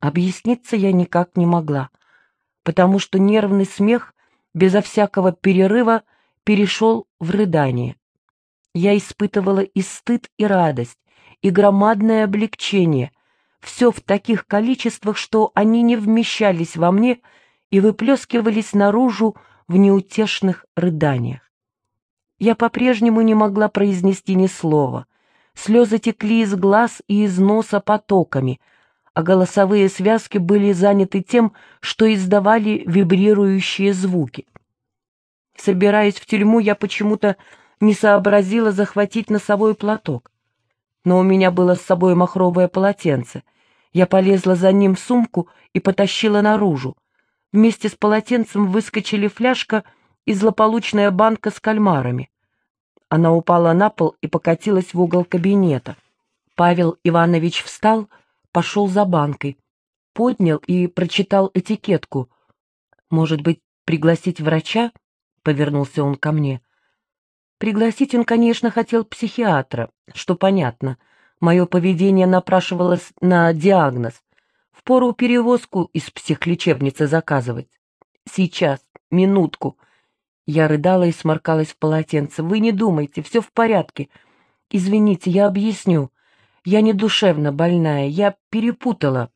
Объясниться я никак не могла, потому что нервный смех безо всякого перерыва перешел в рыдание. Я испытывала и стыд, и радость, и громадное облегчение, все в таких количествах, что они не вмещались во мне и выплескивались наружу в неутешных рыданиях. Я по-прежнему не могла произнести ни слова. Слезы текли из глаз и из носа потоками, а голосовые связки были заняты тем, что издавали вибрирующие звуки. Собираясь в тюрьму, я почему-то не сообразила захватить носовой платок. Но у меня было с собой махровое полотенце. Я полезла за ним в сумку и потащила наружу. Вместе с полотенцем выскочили фляжка и злополучная банка с кальмарами. Она упала на пол и покатилась в угол кабинета. Павел Иванович встал, пошел за банкой, поднял и прочитал этикетку. «Может быть, пригласить врача?» — повернулся он ко мне. Пригласить он, конечно, хотел психиатра, что понятно. Мое поведение напрашивалось на диагноз. Впору перевозку из психлечебницы заказывать. Сейчас, минутку. Я рыдала и сморкалась в полотенце. Вы не думайте, все в порядке. Извините, я объясню. Я не душевно больная, я перепутала.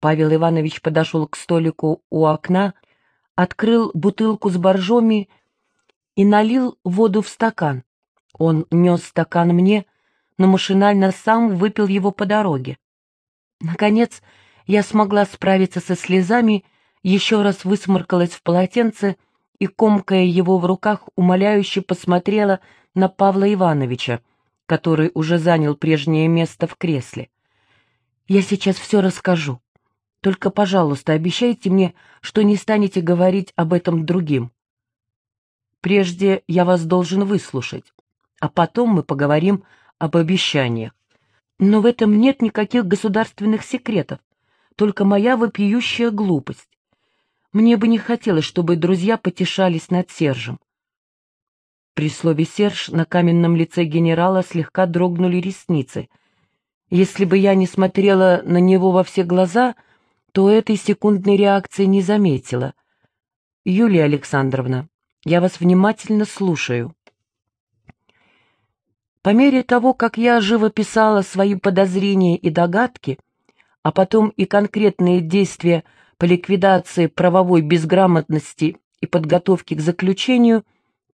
Павел Иванович подошел к столику у окна, открыл бутылку с боржоми и налил воду в стакан. Он нес стакан мне, но машинально сам выпил его по дороге. Наконец, я смогла справиться со слезами, еще раз высморкалась в полотенце и, комкая его в руках, умоляюще посмотрела на Павла Ивановича, который уже занял прежнее место в кресле. «Я сейчас все расскажу. Только, пожалуйста, обещайте мне, что не станете говорить об этом другим. Прежде я вас должен выслушать, а потом мы поговорим об обещаниях. Но в этом нет никаких государственных секретов, только моя вопиющая глупость. Мне бы не хотелось, чтобы друзья потешались над Сержем. При слове «Серж» на каменном лице генерала слегка дрогнули ресницы. Если бы я не смотрела на него во все глаза, то этой секундной реакции не заметила. «Юлия Александровна, я вас внимательно слушаю. По мере того, как я живо писала свои подозрения и догадки, а потом и конкретные действия по ликвидации правовой безграмотности и подготовке к заключению,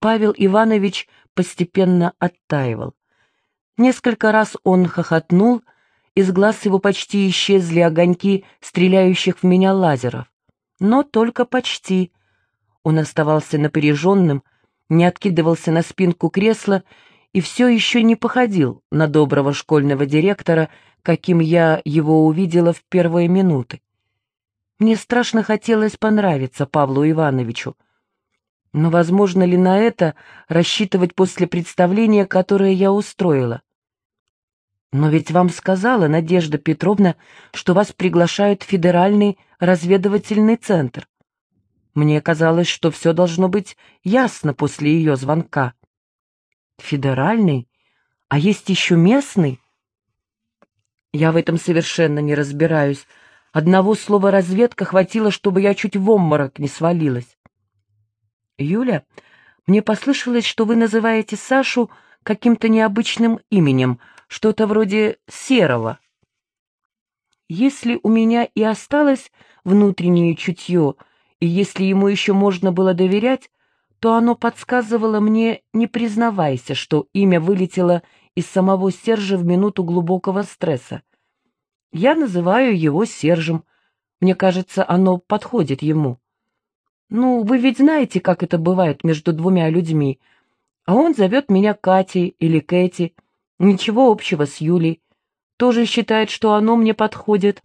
Павел Иванович постепенно оттаивал. Несколько раз он хохотнул, из глаз его почти исчезли огоньки стреляющих в меня лазеров. Но только почти, он оставался напряженным, не откидывался на спинку кресла и все еще не походил на доброго школьного директора, каким я его увидела в первые минуты. Мне страшно хотелось понравиться Павлу Ивановичу. Но возможно ли на это рассчитывать после представления, которое я устроила? Но ведь вам сказала Надежда Петровна, что вас приглашают в Федеральный разведывательный центр. Мне казалось, что все должно быть ясно после ее звонка. Федеральный? А есть еще местный? Я в этом совершенно не разбираюсь. Одного слова «разведка» хватило, чтобы я чуть в обморок не свалилась. Юля, мне послышалось, что вы называете Сашу каким-то необычным именем, что-то вроде Серого. Если у меня и осталось внутреннее чутье — и если ему еще можно было доверять, то оно подсказывало мне, не признавайся, что имя вылетело из самого Сержа в минуту глубокого стресса. Я называю его Сержем. Мне кажется, оно подходит ему. Ну, вы ведь знаете, как это бывает между двумя людьми. А он зовет меня Катей или Кэти. Ничего общего с Юлей. Тоже считает, что оно мне подходит.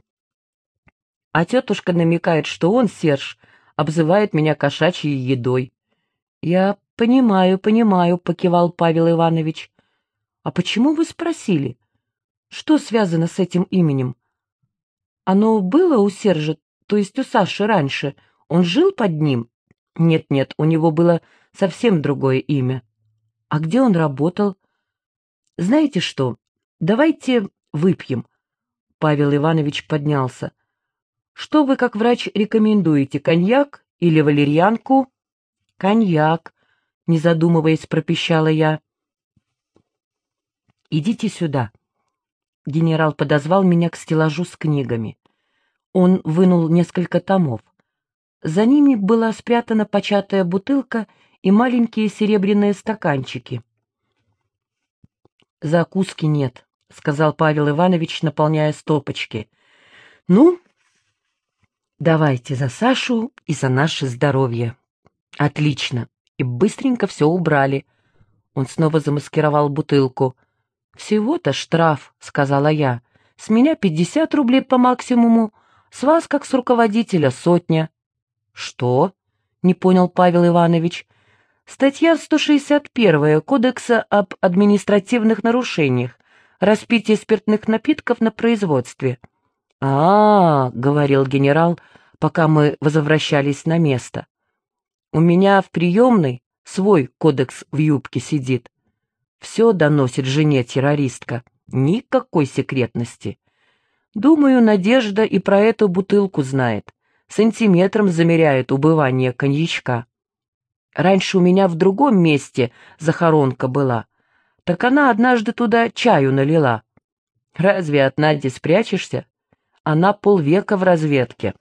А тетушка намекает, что он, Серж, обзывает меня кошачьей едой. — Я понимаю, понимаю, — покивал Павел Иванович. — А почему вы спросили? Что связано с этим именем? Оно было у Сержа, то есть у Саши раньше. Он жил под ним? Нет-нет, у него было совсем другое имя. А где он работал? Знаете что, давайте выпьем. Павел Иванович поднялся. «Что вы, как врач, рекомендуете, коньяк или валерьянку?» «Коньяк», — не задумываясь, пропищала я. «Идите сюда». Генерал подозвал меня к стеллажу с книгами. Он вынул несколько томов. За ними была спрятана початая бутылка и маленькие серебряные стаканчики. «Закуски нет», — сказал Павел Иванович, наполняя стопочки. «Ну, давайте за Сашу и за наше здоровье». «Отлично!» И быстренько все убрали. Он снова замаскировал бутылку. «Всего-то штраф», — сказала я. «С меня пятьдесят рублей по максимуму, с вас, как с руководителя, сотня». «Что?» — не понял Павел Иванович. «Статья 161 Кодекса об административных нарушениях. Распитие спиртных напитков на производстве». «А, -а, -а — говорил генерал, пока мы возвращались на место. «У меня в приемной свой кодекс в юбке сидит. Все доносит жене террористка. Никакой секретности. Думаю, Надежда и про эту бутылку знает сантиметром замеряет убывание коньячка. Раньше у меня в другом месте захоронка была, так она однажды туда чаю налила. Разве от Нади спрячешься? Она полвека в разведке.